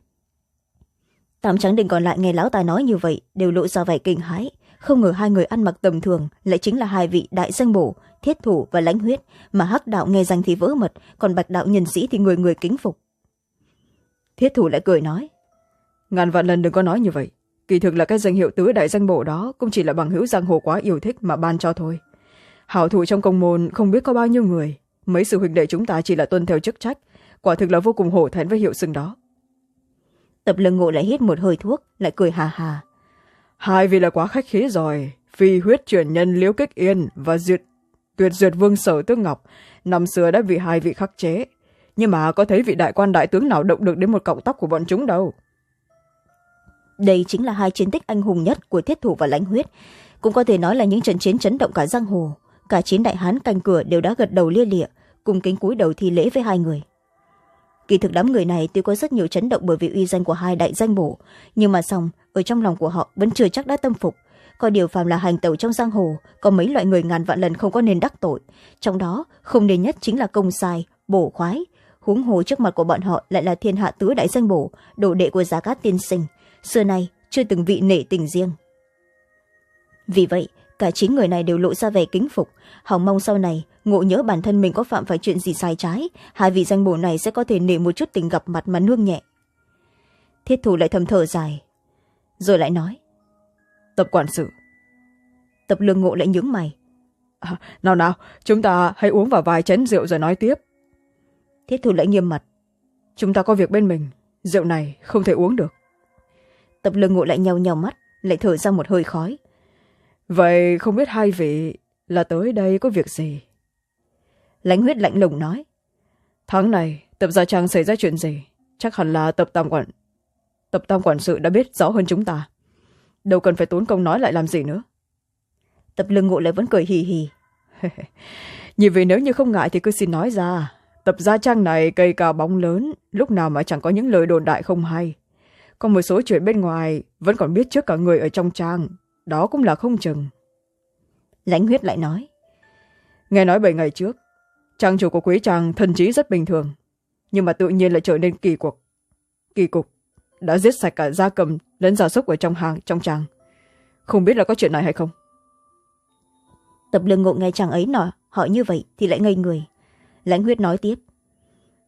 Tám tráng đình còn lại nghe lão tài nói như vậy, đều lộ ra vẻ kinh hãi. Không ngờ hai người ăn mặc tầm thường, lại chính là hai vị đại danh bổ, thiết thủ và lãnh huyết, mà hắc đạo nghe danh thì vỡ mật, còn bạch đạo nhân sĩ thì người người kính phục. Thiết thủ lại cười nói ngàn vạn lần đừng có nói như vậy. Kỳ thực là cái danh hiệu tứ đại danh bộ đó cũng chỉ là bằng hữu giang hồ quá yêu thích mà ban cho thôi. Hảo thủ trong công môn không biết có bao nhiêu người. Mấy sự huynh đệ chúng ta chỉ là tuân theo chức trách. Quả thực là vô cùng hổ thẹn với hiệu xưng đó. Tập lưng ngộ lại hít một hơi thuốc lại cười hà hà. Hai vị là quá khách khí rồi. Phi huyết truyền nhân liễu kích yên và duyệt tuyệt duyệt vương sở tước ngọc. Năm xưa đã bị hai vị khắc chế. Nhưng mà có thấy vị đại quan đại tướng nào động được đến một cọng tóc của bọn chúng đâu đây chính là hai chiến tích anh hùng nhất của thiết thủ và lãnh huyết. Cũng có thể nói là những trận chiến chấn động cả giang hồ. Cả chín đại hán canh cửa đều đã gật đầu lia lịa, cùng kính cúi đầu thi lễ với hai người. Kỳ thực đám người này tuy có rất nhiều chấn động bởi vì uy danh của hai đại danh bổ, nhưng mà xong, ở trong lòng của họ vẫn chưa chắc đã tâm phục. Có điều phàm là hành tẩu trong giang hồ, có mấy loại người ngàn vạn lần không có nên đắc tội. Trong đó, không nên nhất chính là công sai, bổ khoái. Huống hồ trước mặt của bọn họ lại là thiên hạ tứ đại danh bổ, đồ đệ của giá cát tiên sinh xưa nay chưa từng vị nể tình riêng. Vì vậy cả chín người này đều lộ ra vẻ kính phục. Hỏng mong sau này ngộ nhớ bản thân mình có phạm phải chuyện gì sai trái hai vị danh bổ này sẽ có thể nể một chút tình gặp mặt mà nương nhẹ. Thiết thủ lại thầm thở dài rồi lại nói tập quản sự. Tập lương ngộ lại nhướng mày. À, nào nào chúng ta hãy uống vào vài chén rượu rồi nói tiếp. Thiết thủ lại nghiêm mặt. Chúng ta có việc bên mình rượu này không thể uống được tập lương ngộ lại nhau nhau mắt lại thở ra một hơi khói. Vậy không biết hai vị là tới đây có việc gì? Lãnh huyết lạnh lùng nói. Tháng này tập gia trang xảy ra chuyện gì? Chắc hẳn là tập tam quản tập tam quản sự đã biết rõ hơn chúng ta. Đâu cần phải tốn công nói lại làm gì nữa. Tập lương ngộ lại vẫn cười hì hì. Nhìn vì nếu như không ngại thì cứ xin nói ra. Tập gia trang này cây cao bóng lớn lúc nào mà chẳng có những lời đồn đại không hay còn một số chuyện bên ngoài vẫn còn biết trước cả người ở trong trang. Đó cũng là không chừng. Lãnh huyết lại nói nghe nói bảy ngày trước trang chủ của quý trang thần trí rất bình thường nhưng mà tự nhiên lại trở nên kỳ cuộc. Kỳ cục đã giết sạch cả gia cầm lẫn gia súc ở trong hàng trong trang. Không biết là có chuyện này hay không? Tập lương ngộ nghe chàng ấy nọ hỏi như vậy thì lại ngây người. Lãnh huyết nói tiếp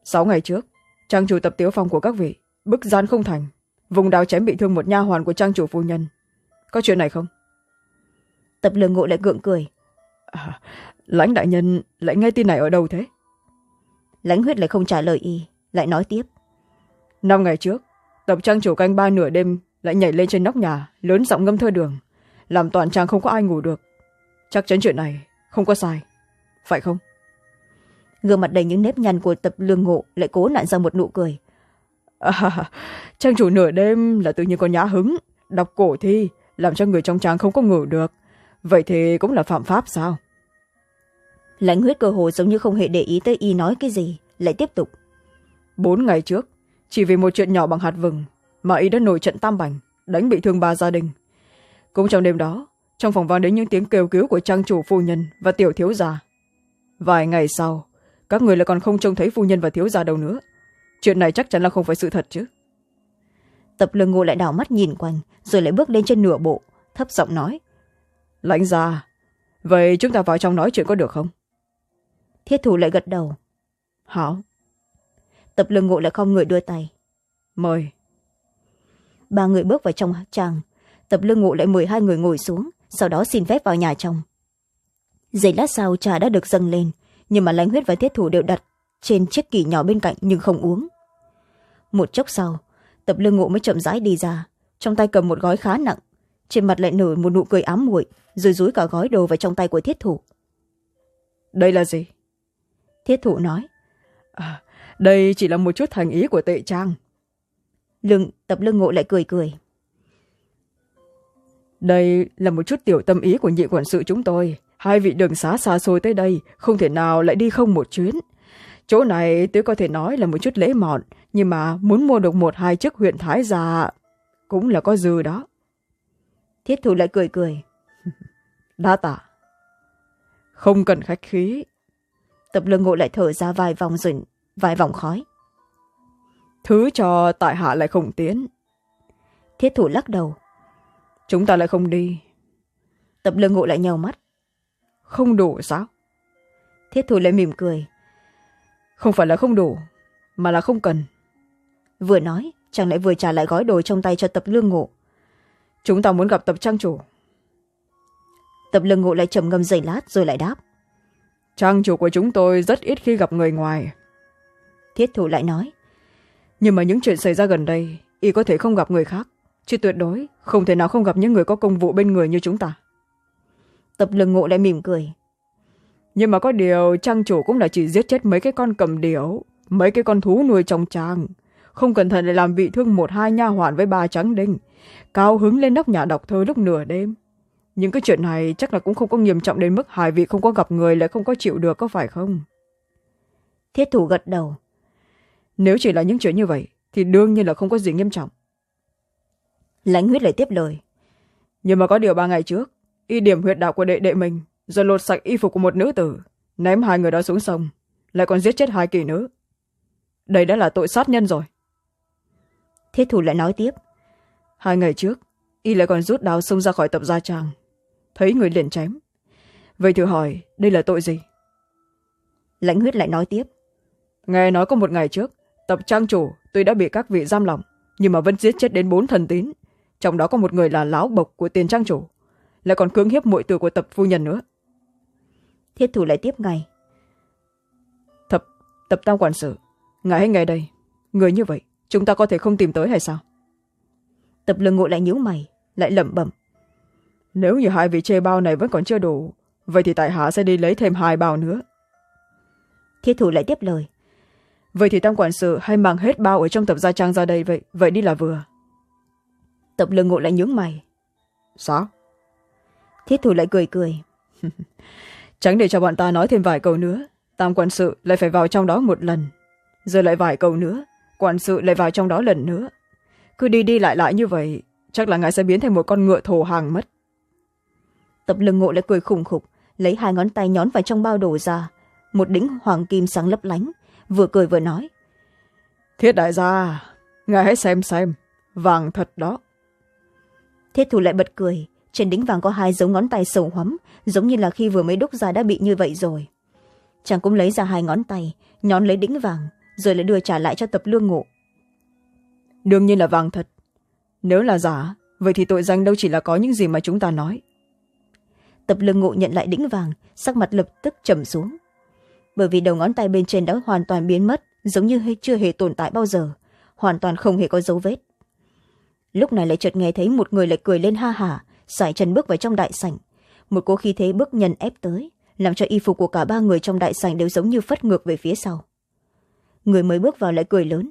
sáu ngày trước trang chủ tập tiếu phong của các vị bức gian không thành vùng đào chém bị thương một nha hoàn của trang chủ phu nhân. Có chuyện này không? Tập lương ngộ lại gượng cười. À, lãnh đại nhân lại nghe tin này ở đâu thế? Lãnh huyết lại không trả lời y lại nói tiếp. Năm ngày trước tập trang chủ canh ba nửa đêm lại nhảy lên trên nóc nhà lớn giọng ngâm thơ đường làm toàn trang không có ai ngủ được. Chắc chắn chuyện này không có sai phải không? Gương mặt đầy những nếp nhăn của tập lương ngộ lại cố nặn ra một nụ cười à, trang chủ nửa đêm là tự nhiên có nhã hứng. Đọc cổ thi làm cho người trong trang không có ngủ được. Vậy thì cũng là phạm pháp sao? Lãnh huyết cơ hồ giống như không hề để ý tới y nói cái gì lại tiếp tục. Bốn ngày trước chỉ vì một chuyện nhỏ bằng hạt vừng mà y đã nổi trận tam bành đánh bị thương ba gia đình. Cũng trong đêm đó trong phòng vang đến những tiếng kêu cứu của trang chủ phu nhân và tiểu thiếu gia. Vài ngày sau các người lại còn không trông thấy phu nhân và thiếu gia đâu nữa chuyện này chắc chắn là không phải sự thật chứ. Tập lương ngô lại đảo mắt nhìn quanh rồi lại bước lên trên nửa bộ thấp giọng nói. Lãnh gia vậy chúng ta vào trong nói chuyện có được không? Thiết thủ lại gật đầu. Hảo. Tập lương ngộ lại không người đưa tay. Mời. Ba người bước vào trong tràng tập lương ngộ lại mời hai người ngồi xuống sau đó xin phép vào nhà trong. Giây lát sau trà đã được dâng lên nhưng mà lãnh huyết và thiết thủ đều đặt trên chiếc kỳ nhỏ bên cạnh nhưng không uống một chốc sau tập lương ngộ mới chậm rãi đi ra. Trong tay cầm một gói khá nặng. Trên mặt lại nổi một nụ cười ám muội rồi rúi cả gói đồ vào trong tay của thiết thủ đây là gì? Thiết thủ nói. À, đây chỉ là một chút thành ý của tệ trang. Lưng tập lương ngộ lại cười cười. Đây là một chút tiểu tâm ý của nhị quản sự chúng tôi. Hai vị đường xá xa xôi tới đây không thể nào lại đi không một chuyến. Chỗ này tôi có thể nói là một chút lễ mọn nhưng mà muốn mua được một hai chiếc huyện thái già cũng là có dư đó. Thiết thủ lại cười cười. Đa tả không cần khách khí. Tập lương ngộ lại thở ra vài vòng rồi vài vòng khói. Thứ cho tại hạ lại không tiến. Thiết thủ lắc đầu. Chúng ta lại không đi. Tập lương ngộ lại nhàu mắt. Không đủ sao? Thiết thủ lại mỉm cười. Không phải là không đủ mà là không cần vừa nói chàng lại vừa trả lại gói đồ trong tay cho tập lương ngộ. Chúng ta muốn gặp tập trang chủ. Tập lương ngộ lại trầm ngâm giây lát rồi lại đáp. Trang chủ của chúng tôi rất ít khi gặp người ngoài. Thiết thủ lại nói. Nhưng mà những chuyện xảy ra gần đây y có thể không gặp người khác chứ tuyệt đối không thể nào không gặp những người có công vụ bên người như chúng ta. Tập lương ngộ lại mỉm cười. Nhưng mà có điều trang chủ cũng là chỉ giết chết mấy cái con cầm điểu mấy cái con thú nuôi trong trang không cẩn thận lại làm bị thương một hai nha hoàn với ba trắng đinh. Cao hứng lên nóc nhà đọc thơ lúc nửa đêm. Những cái chuyện này chắc là cũng không có nghiêm trọng đến mức hai vị không có gặp người lại không có chịu được có phải không? Thiết thủ gật đầu. Nếu chỉ là những chuyện như vậy thì đương nhiên là không có gì nghiêm trọng. Lãnh huyết lại tiếp lời. Nhưng mà có điều ba ngày trước y điểm huyệt đạo của đệ đệ mình rồi lột sạch y phục của một nữ tử ném hai người đó xuống sông lại còn giết chết hai kỳ nữ. Đây đã là tội sát nhân rồi thiết thủ lại nói tiếp. Hai ngày trước y lại còn rút đao xông ra khỏi tập gia trang. Thấy người liền chém. Vậy thử hỏi đây là tội gì? Lãnh huyết lại nói tiếp. Nghe nói có một ngày trước tập trang chủ tuy đã bị các vị giam lỏng nhưng mà vẫn giết chết đến bốn thần tín. Trong đó có một người là lão bộc của tiền trang chủ lại còn cưỡng hiếp muội tử của tập phu nhân nữa. Thiết thủ lại tiếp ngay. Tập tập tam quản sự ngài hãy nghe đây. Người như vậy chúng ta có thể không tìm tới hay sao? Tập lương ngộ lại nhíu mày lại lẩm bẩm. Nếu như hai vị chê bao này vẫn còn chưa đủ vậy thì tại hạ sẽ đi lấy thêm hai bao nữa. Thiết thủ lại tiếp lời. Vậy thì tam quản sự hay mang hết bao ở trong tập gia trang ra đây vậy? Vậy đi là vừa. Tập lương ngộ lại nhướng mày. Sao? Thiết thủ lại cười cười. Tránh để cho bọn ta nói thêm vài câu nữa. Tam quản sự lại phải vào trong đó một lần rồi lại vài câu nữa quản sự lại vào trong đó lần nữa. Cứ đi đi lại lại như vậy chắc là ngài sẽ biến thành một con ngựa thổ hàng mất. Tập lưng ngộ lại cười khủng khục lấy hai ngón tay nhón vào trong bao đồ ra. Một đĩnh hoàng kim sáng lấp lánh vừa cười vừa nói. Thiết đại gia ngài hãy xem xem vàng thật đó. Thiết thủ lại bật cười trên đính vàng có hai dấu ngón tay sầu hoắm giống như là khi vừa mới đúc ra đã bị như vậy rồi. Chàng cũng lấy ra hai ngón tay nhón lấy đĩnh vàng rồi lại đưa trả lại cho tập lương ngộ. Đương nhiên là vàng thật. Nếu là giả, vậy thì tội danh đâu chỉ là có những gì mà chúng ta nói. Tập lương ngộ nhận lại đĩnh vàng, sắc mặt lập tức trầm xuống. Bởi vì đầu ngón tay bên trên đã hoàn toàn biến mất, giống như chưa hề tồn tại bao giờ, hoàn toàn không hề có dấu vết. Lúc này lại chợt nghe thấy một người lại cười lên ha hả, sải chân bước vào trong đại sảnh. Một cô khí thế bước nhân ép tới, làm cho y phục của cả ba người trong đại sảnh đều giống như phất ngược về phía sau người mới bước vào lại cười lớn.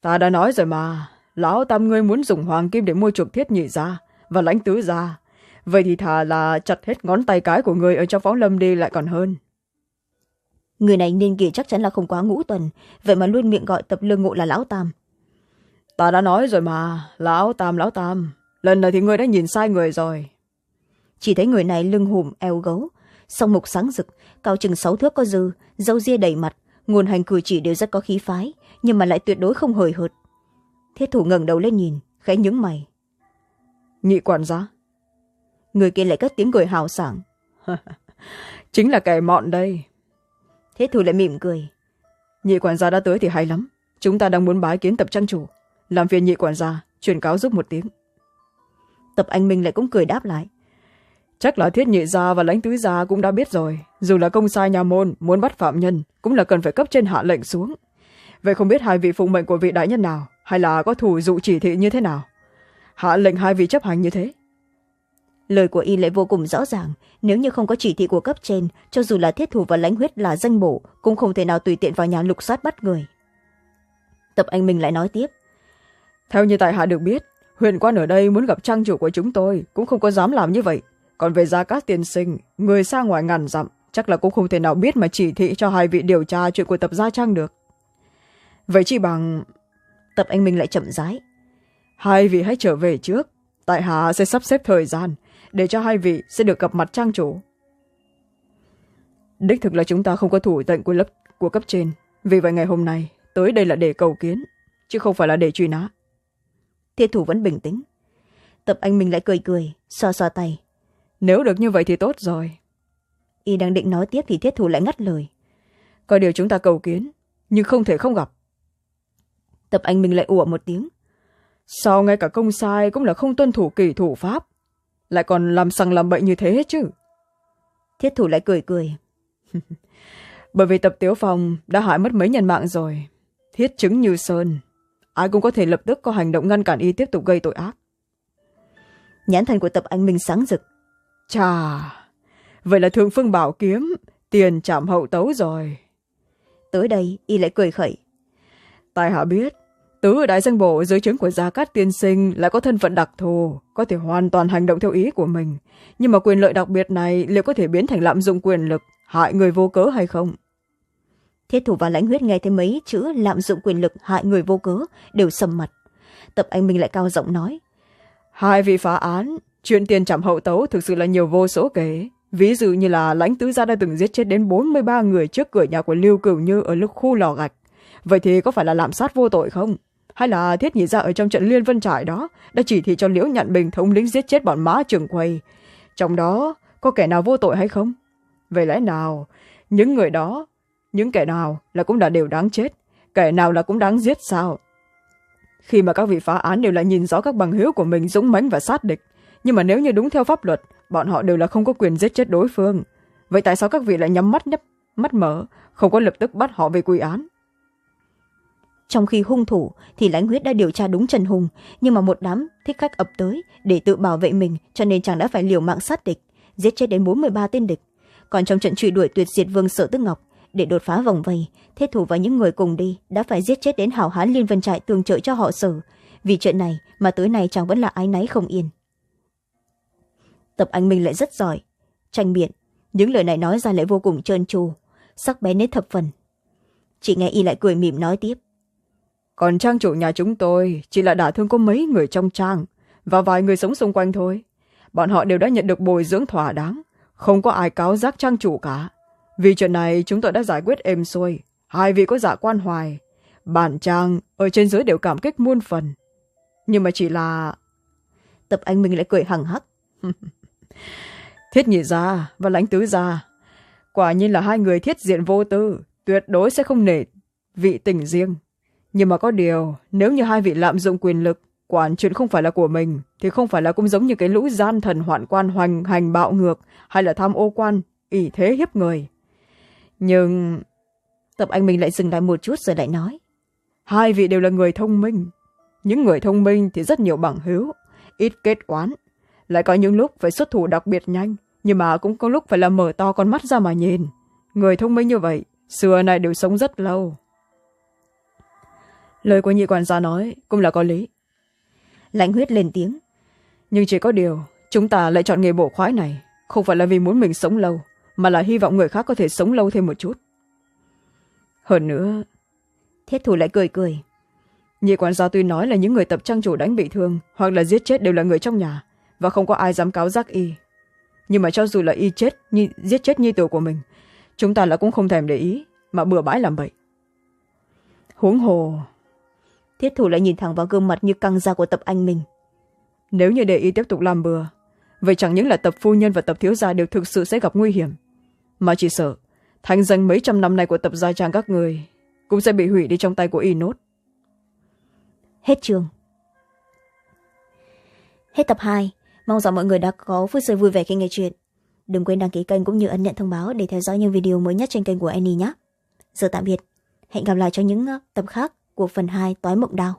Ta đã nói rồi mà. Lão tam ngươi muốn dùng hoàng kim để mua chuộc thiết nhị ra và lãnh tứ ra vậy thì thà là chặt hết ngón tay cái của người ở trong phóng lâm đi lại còn hơn. Người này niên kỷ chắc chắn là không quá ngũ tuần vậy mà luôn miệng gọi tập lương ngộ là lão tam. Ta đã nói rồi mà lão tam lão tam. Lần này thì ngươi đã nhìn sai người rồi. Chỉ thấy người này lưng hùm eo gấu song mục sáng rực cao chừng sáu thước có dư dâu ria đầy mặt nguồn hành cử chỉ đều rất có khí phái nhưng mà lại tuyệt đối không hời hợt. Thiết thủ ngẩng đầu lên nhìn khẽ nhướng mày. Nhị quản gia. Người kia lại cất tiếng cười hào sảng. Chính là kẻ mọn đây. Thiết thủ lại mỉm cười. Nhị quản gia đã tới thì hay lắm. Chúng ta đang muốn bái kiến tập trang chủ. Làm phiền nhị quản gia truyền cáo giúp một tiếng. Tập anh minh lại cũng cười đáp lại chắc là thiết nhị gia và lãnh tứ gia cũng đã biết rồi. Dù là công sai nhà môn muốn bắt phạm nhân cũng là cần phải cấp trên hạ lệnh xuống. Vậy không biết hai vị phụng mệnh của vị đại nhân nào hay là có thủ dụ chỉ thị như thế nào? Hạ lệnh hai vị chấp hành như thế. Lời của y lại vô cùng rõ ràng. Nếu như không có chỉ thị của cấp trên cho dù là thiết thủ và lãnh huyết là danh bổ cũng không thể nào tùy tiện vào nhà lục soát bắt người. Tập anh minh lại nói tiếp. Theo như tại hạ được biết huyện quan ở đây muốn gặp trang chủ của chúng tôi cũng không có dám làm như vậy còn về gia cát tiên sinh, người xa ngoài ngàn dặm, chắc là cũng không thể nào biết mà chỉ thị cho hai vị điều tra chuyện của tập gia trang được. Vậy chỉ bằng tập anh minh lại chậm rãi. Hai vị hãy trở về trước, tại hạ sẽ sắp xếp thời gian, để cho hai vị sẽ được gặp mặt trang chủ. Đích thực là chúng ta không có thủ tận của lớp, của cấp trên. Vì vậy ngày hôm nay, tới đây là để cầu kiến, chứ không phải là để truy nã. Thiên thủ vẫn bình tĩnh. Tập anh minh lại cười cười, xoa xoa tay nếu được như vậy thì tốt rồi. Y đang định nói tiếp thì thiết thủ lại ngắt lời. Có điều chúng ta cầu kiến nhưng không thể không gặp. Tập anh minh lại ủa một tiếng. Sao ngay cả công sai cũng là không tuân thủ kỷ thủ pháp? Lại còn làm sằng làm bậy như thế chứ? Thiết thủ lại cười cười. Bởi vì tập tiếu phong đã hại mất mấy nhân mạng rồi. Thiết chứng như sơn. Ai cũng có thể lập tức có hành động ngăn cản y tiếp tục gây tội ác. Nhãn thần của tập anh minh sáng rực chà vậy là thượng phương bảo kiếm tiền chạm hậu tấu rồi. Tới đây y lại cười khẩy. Tài hạ biết tứ đại danh bộ dưới chứng của gia cát tiên sinh lại có thân phận đặc thù có thể hoàn toàn hành động theo ý của mình. Nhưng mà quyền lợi đặc biệt này liệu có thể biến thành lạm dụng quyền lực hại người vô cớ hay không? Thiết thủ và lãnh huyết nghe thấy mấy chữ lạm dụng quyền lực hại người vô cớ đều sầm mặt. Tập anh minh lại cao giọng nói. Hai vị phá án chuyện tiền trảm hậu tấu thực sự là nhiều vô số kể. Ví dụ như là lãnh tứ gia đã từng giết chết đến bốn mươi ba người trước cửa nhà của lưu cửu như ở lúc khu lò gạch. Vậy thì có phải là lạm sát vô tội không? Hay là thiết nhị gia ở trong trận liên vân trại đó đã chỉ thị cho liễu nhận bình thống lĩnh giết chết bọn má trường quầy? Trong đó, có kẻ nào vô tội hay không? Vậy lẽ nào, những người đó, những kẻ nào là cũng đã đều đáng chết, kẻ nào là cũng đáng giết sao? Khi mà các vị phá án đều là nhìn rõ các bằng hữu của mình dũng mãnh và sát địch nhưng mà nếu như đúng theo pháp luật, bọn họ đều là không có quyền giết chết đối phương. Vậy tại sao các vị lại nhắm mắt nhấp, mắt mở, không có lập tức bắt họ về quy án? Trong khi hung thủ thì lãnh huyết đã điều tra đúng trần hùng, nhưng mà một đám thích khách ập tới để tự bảo vệ mình, cho nên chàng đã phải liều mạng sát địch, giết chết đến bốn mươi ba tên địch. Còn trong trận truy đuổi tuyệt diệt vương sở tức ngọc, để đột phá vòng vây, thế thủ và những người cùng đi đã phải giết chết đến hảo hán liên vân trại tương trợ cho họ sở. Vì chuyện này mà tới nay chàng vẫn là ái náy không yên tập anh minh lại rất giỏi. Tranh biện những lời này nói ra lại vô cùng trơn tru sắc bén đến thập phần. Chị nghe y lại cười mỉm nói tiếp. Còn trang chủ nhà chúng tôi chỉ là đả thương có mấy người trong trang và vài người sống xung quanh thôi. Bọn họ đều đã nhận được bồi dưỡng thỏa đáng không có ai cáo giác trang chủ cả. Vì chuyện này chúng tôi đã giải quyết êm xuôi hai vị có dạ quan hoài. Bản trang ở trên dưới đều cảm kích muôn phần. Nhưng mà chỉ là tập anh minh lại cười hằng hắc thiết nhị gia và lãnh tứ gia, quả nhiên là hai người thiết diện vô tư, tuyệt đối sẽ không nể vị tình riêng. Nhưng mà có điều, nếu như hai vị lạm dụng quyền lực, quản chuyện không phải là của mình, thì không phải là cũng giống như cái lũ gian thần hoạn quan hoành hành bạo ngược, hay là tham ô quan, ỷ thế hiếp người. Nhưng tập anh minh lại dừng lại một chút rồi lại nói, hai vị đều là người thông minh. Những người thông minh thì rất nhiều bằng hữu, ít kết oán lại có những lúc phải xuất thủ đặc biệt nhanh, nhưng mà cũng có lúc phải là mở to con mắt ra mà nhìn. Người thông minh như vậy, xưa này đều sống rất lâu. Lời của nhị quản gia nói cũng là có lý. Lãnh huyết lên tiếng. Nhưng chỉ có điều, chúng ta lại chọn nghề bổ khoái này, không phải là vì muốn mình sống lâu, mà là hy vọng người khác có thể sống lâu thêm một chút. Hơn nữa, thiết thủ lại cười cười. Nhị quản gia tuy nói là những người tập trang chủ đánh bị thương, hoặc là giết chết đều là người trong nhà và không có ai dám cáo giác y. Nhưng mà cho dù là y chết nhi, giết chết nhi tử của mình chúng ta là cũng không thèm để ý mà bừa bãi làm bậy. Huống hồ thiết thủ lại nhìn thẳng vào gương mặt như căng da của tập anh mình. nếu như để y tiếp tục làm bừa vậy chẳng những là tập phu nhân và tập thiếu gia đều thực sự sẽ gặp nguy hiểm. Mà chỉ sợ thanh danh mấy trăm năm nay của tập gia trang các người cũng sẽ bị hủy đi trong tay của y nốt. Hết trường hết tập hai mong rằng mọi người đã có phút giây vui vẻ khi nghe chuyện. Đừng quên đăng ký kênh cũng như ấn nhận thông báo để theo dõi những video mới nhất trên kênh của annie nhé. Giờ tạm biệt. Hẹn gặp lại cho những ờ, tập khác của phần hai toái mộng đào.